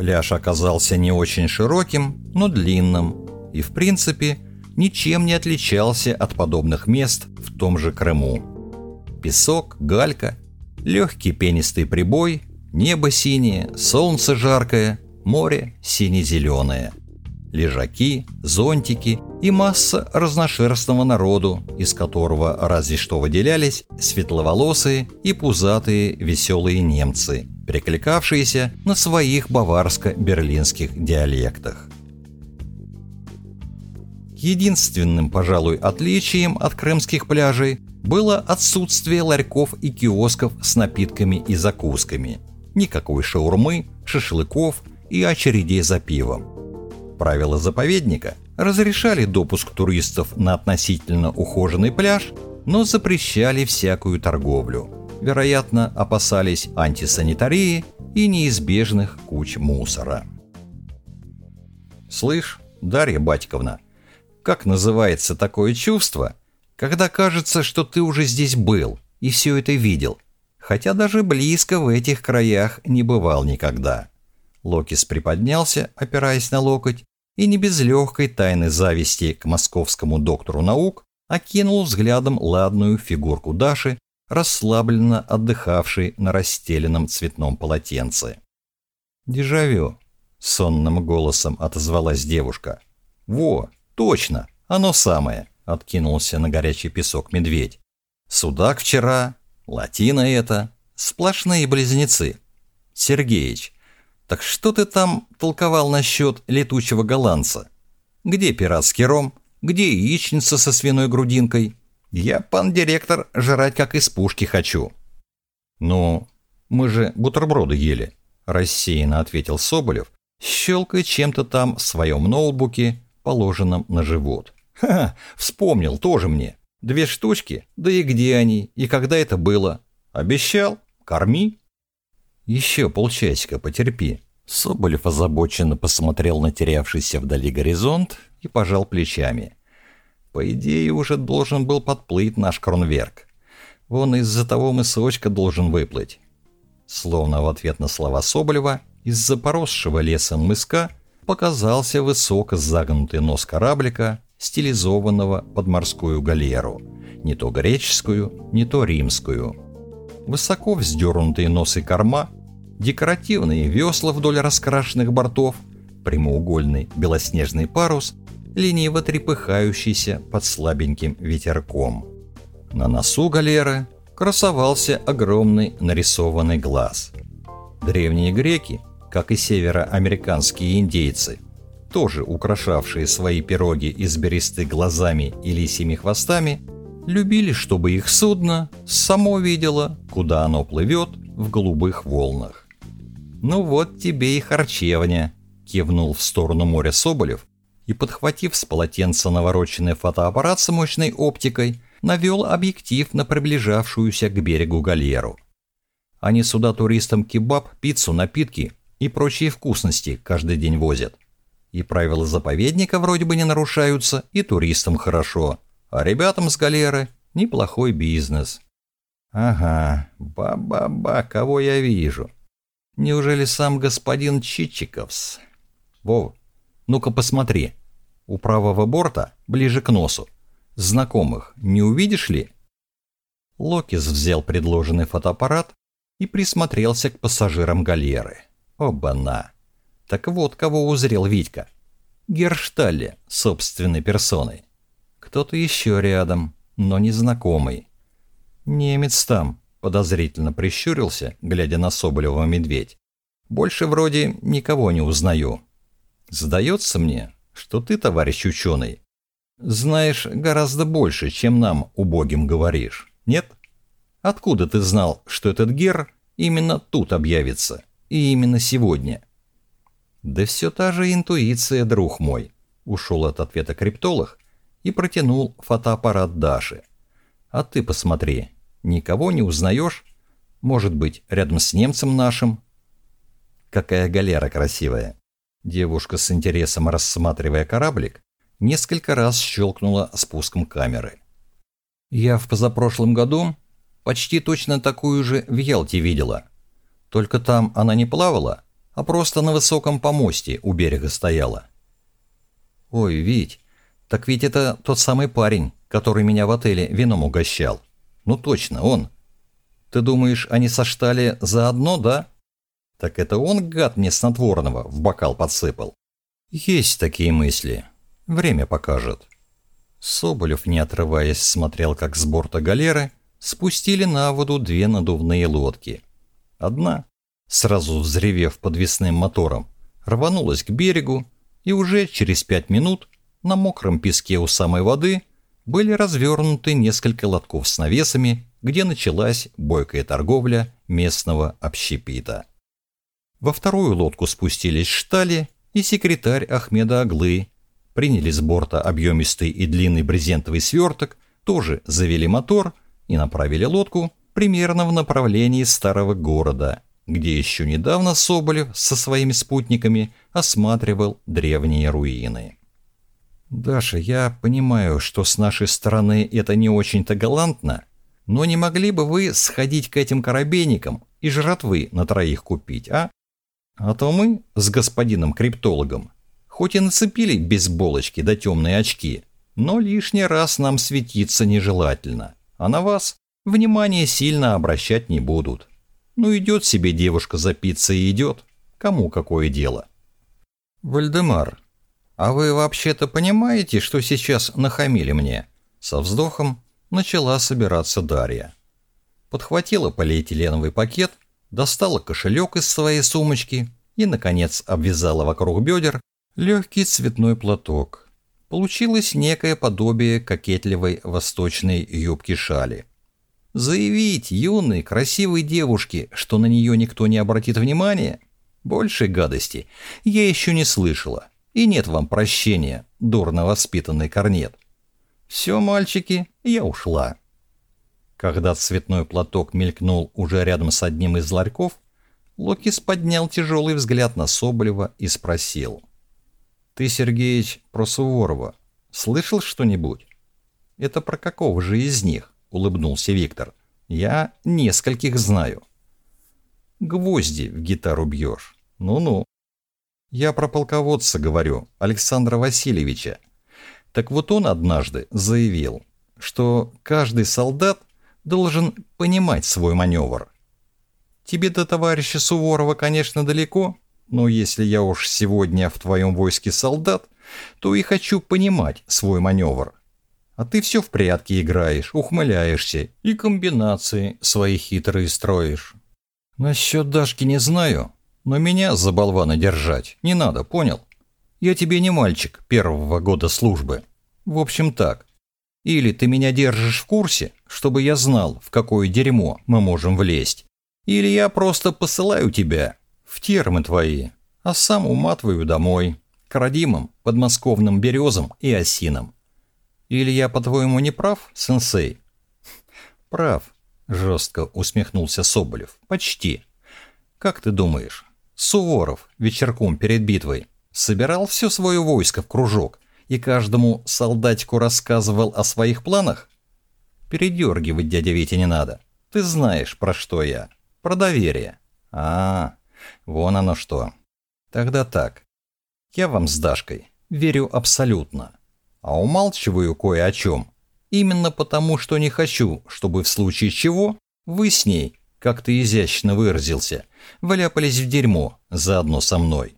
Пляж оказался не очень широким, но длинным, и в принципе ничем не отличался от подобных мест в том же Крыму. Песок, галька, легкий пенистый прибой, небо синее, солнце жаркое, море сине-зеленое. Лежаки, зонтики и масса разношерстного народу, из которого разве что выделялись светловолосые и пузатые веселые немцы, перекликавшиеся на своих баварско-берлинских диалектах. Единственным, пожалуй, отличием от крымских пляжей было отсутствие ларьков и киосков с напитками и закусками. Никакой шаурмы, шашлыков и очередей за пивом. Правила заповедника разрешали допуск туристов на относительно ухоженный пляж, но запрещали всякую торговлю. Вероятно, опасались антисанитарии и неизбежных куч мусора. «Слышь, Дарья Батьковна», как называется такое чувство, когда кажется, что ты уже здесь был и все это видел, хотя даже близко в этих краях не бывал никогда. Локис приподнялся, опираясь на локоть, и не без легкой тайны зависти к московскому доктору наук окинул взглядом ладную фигурку Даши, расслабленно отдыхавшей на расстеленном цветном полотенце. «Дежавю», — сонным голосом отозвалась девушка. «Во, «Точно, оно самое», — откинулся на горячий песок медведь. «Судак вчера, латина это, сплошные близнецы. Сергеич, так что ты там толковал насчет летучего голландца? Где пиратский ром? Где яичница со свиной грудинкой? Я, пан директор, жрать как из пушки хочу». «Ну, мы же бутерброды ели», — рассеянно ответил Соболев, щелкая чем-то там в своем ноутбуке, положенном на живот. «Ха, вспомнил, тоже мне. Две штучки? Да и где они? И когда это было? Обещал? Корми?» «Еще полчасика потерпи». Соболев озабоченно посмотрел на терявшийся вдали горизонт и пожал плечами. «По идее, уже должен был подплыть наш кронверк. Вон из-за того мысочка должен выплыть». Словно в ответ на слова Соболева, из-за поросшего лесом мыска показался высоко загнутый нос кораблика, стилизованного под морскую галеру, не то греческую, не то римскую. Высоко вздернутые носы корма, декоративные весла вдоль раскрашенных бортов, прямоугольный белоснежный парус, лениво трепыхающийся под слабеньким ветерком. На носу галеры красовался огромный нарисованный глаз. Древние греки как и североамериканские индейцы, тоже украшавшие свои пироги изберисты глазами и лисьими хвостами, любили, чтобы их судно само видело, куда оно плывет в голубых волнах. «Ну вот тебе и харчевня», — кивнул в сторону моря Соболев и, подхватив с полотенца навороченный фотоаппарат с мощной оптикой, навел объектив на приближавшуюся к берегу галеру. Они сюда туристам кебаб, пиццу, напитки и прочие вкусности каждый день возят. И правила заповедника вроде бы не нарушаются, и туристам хорошо, а ребятам с галеры неплохой бизнес. Ага, ба-ба-ба, кого я вижу? Неужели сам господин Чичиковс? Вов, ну-ка посмотри. У правого борта, ближе к носу. Знакомых не увидишь ли? Локис взял предложенный фотоаппарат и присмотрелся к пассажирам галеры. Оба-на! Так вот, кого узрел Витька. Гершталле, собственной персоной. Кто-то еще рядом, но незнакомый. Немец там, подозрительно прищурился, глядя на Соболева медведь. Больше вроде никого не узнаю. Сдается мне, что ты, товарищ ученый, знаешь гораздо больше, чем нам, убогим, говоришь. Нет? Откуда ты знал, что этот гер именно тут объявится? И именно сегодня. Да все та же интуиция, друг мой. Ушел от ответа криптолог и протянул фотоаппарат Даши. А ты посмотри, никого не узнаешь? Может быть, рядом с немцем нашим? Какая галера красивая. Девушка с интересом рассматривая кораблик, несколько раз щелкнула спуском камеры. Я в позапрошлом году почти точно такую же в Ялте видела. Только там она не плавала, а просто на высоком помосте у берега стояла. «Ой, Вить, так ведь это тот самый парень, который меня в отеле вином угощал. Ну точно, он. Ты думаешь, они соштали заодно, да? Так это он, гад, мне снотворного в бокал подсыпал. Есть такие мысли. Время покажет». Соболев, не отрываясь, смотрел, как с борта галеры спустили на воду две надувные лодки. Одна, сразу взревев подвесным мотором, рванулась к берегу, и уже через пять минут на мокром песке у самой воды были развернуты несколько лотков с навесами, где началась бойкая торговля местного общепита. Во вторую лодку спустились Штали и секретарь Ахмеда Аглы, приняли с борта объемистый и длинный брезентовый сверток, тоже завели мотор и направили лодку примерно в направлении старого города, где еще недавно Соболев со своими спутниками осматривал древние руины. «Даша, я понимаю, что с нашей стороны это не очень-то галантно, но не могли бы вы сходить к этим корабейникам и жратвы на троих купить, а? А то мы с господином криптологом хоть и нацепили без булочки да темные очки, но лишний раз нам светиться нежелательно, а на вас внимание сильно обращать не будут. Ну идет себе девушка запиться и идет, кому какое дело. Вальдемар, а вы вообще-то понимаете, что сейчас нахамили мне? Со вздохом начала собираться Дарья. Подхватила полиэтиленовый пакет, достала кошелек из своей сумочки и, наконец, обвязала вокруг бедер легкий цветной платок. Получилось некое подобие кокетливой восточной юбки-шали. Заявить юной, красивой девушке, что на нее никто не обратит внимания? Большей гадости я еще не слышала. И нет вам прощения, дурно воспитанный корнет. Все, мальчики, я ушла. Когда цветной платок мелькнул уже рядом с одним из ларьков, Локис поднял тяжелый взгляд на Соболева и спросил — ты, Сергеич, про Суворова слышал что-нибудь? Это про какого же из них? Улыбнулся Виктор. Я нескольких знаю. Гвозди в гитару бьешь. Ну-ну. Я про полководца говорю, Александра Васильевича. Так вот он однажды заявил, что каждый солдат должен понимать свой маневр. Тебе до товарища Суворова, конечно, далеко, но если я уж сегодня в твоем войске солдат, то и хочу понимать свой маневр. А ты все в прятки играешь, ухмыляешься и комбинации свои хитрые строишь. Насчет Дашки не знаю, но меня за болвана держать не надо, понял? Я тебе не мальчик первого года службы. В общем так. Или ты меня держишь в курсе, чтобы я знал, в какое дерьмо мы можем влезть. Или я просто посылаю тебя в термы твои, а сам уматываю домой, к родимым подмосковным березам и осинам. Или я, по-твоему, не прав, сенсей? Прав, жестко усмехнулся Соболев. Почти. Как ты думаешь, Суворов вечерком перед битвой собирал все свое войско в кружок и каждому солдатику рассказывал о своих планах? Передергивать дядя Витя не надо. Ты знаешь, про что я. Про доверие. А. Вон оно что. Тогда так. Я вам с Дашкой верю абсолютно. А умалчиваю кое о чем. Именно потому, что не хочу, чтобы в случае чего вы с ней, как ты изящно выразился, вляпались в дерьмо заодно со мной.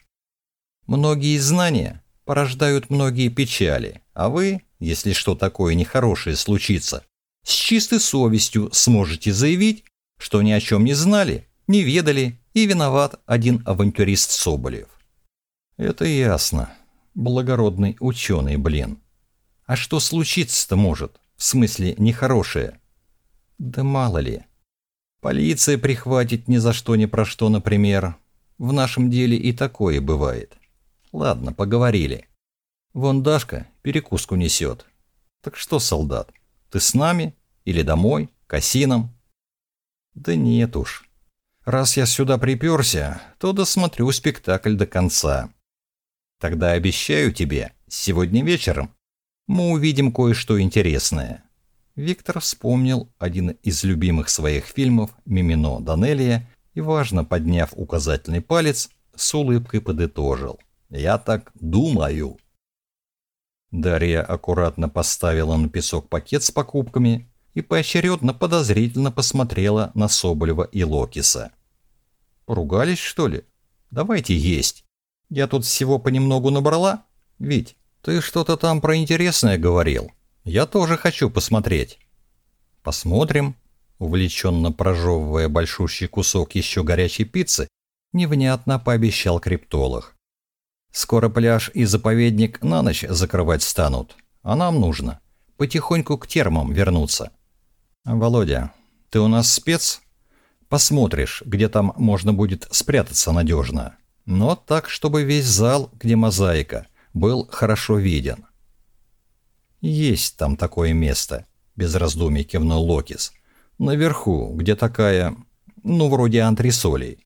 Многие знания порождают многие печали, а вы, если что такое нехорошее случится, с чистой совестью сможете заявить, что ни о чем не знали, не ведали и виноват один авантюрист Соболев. Это ясно. Благородный ученый, блин. А что случиться-то может? В смысле, нехорошее? Да мало ли. Полиция прихватит ни за что ни про что, например. В нашем деле и такое бывает. Ладно, поговорили. Вон Дашка перекуску несет. Так что, солдат, ты с нами или домой, к осинам? Да нет уж. Раз я сюда приперся, то досмотрю спектакль до конца. Тогда обещаю тебе, сегодня вечером мы увидим кое-что интересное. Виктор вспомнил один из любимых своих фильмов «Мимино Данелия» и, важно подняв указательный палец, с улыбкой подытожил. «Я так думаю». Дарья аккуратно поставила на песок пакет с покупками и поочередно подозрительно посмотрела на Соболева и Локиса. «Поругались, что ли? Давайте есть. Я тут всего понемногу набрала. Вить, ты что-то там про интересное говорил. Я тоже хочу посмотреть». «Посмотрим», увлеченно прожевывая большущий кусок еще горячей пиццы, невнятно пообещал криптолог. Скоро пляж и заповедник на ночь закрывать станут, а нам нужно потихоньку к термам вернуться. Володя, ты у нас спец? Посмотришь, где там можно будет спрятаться надежно. Но так, чтобы весь зал, где мозаика, был хорошо виден. Есть там такое место, без раздумий кивнул Локис. Наверху, где такая, ну, вроде антресолей.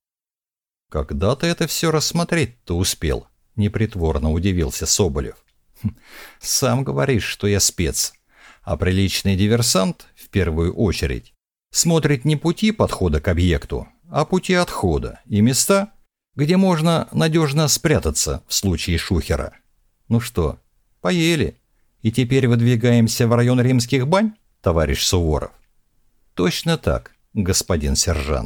Когда ты это все рассмотреть-то успел? Непритворно удивился Соболев. «Хм, «Сам говоришь, что я спец, а приличный диверсант, в первую очередь, смотрит не пути подхода к объекту, а пути отхода и места, где можно надежно спрятаться в случае шухера. Ну что, поели, и теперь выдвигаемся в район римских бань, товарищ Суворов?» «Точно так, господин сержант».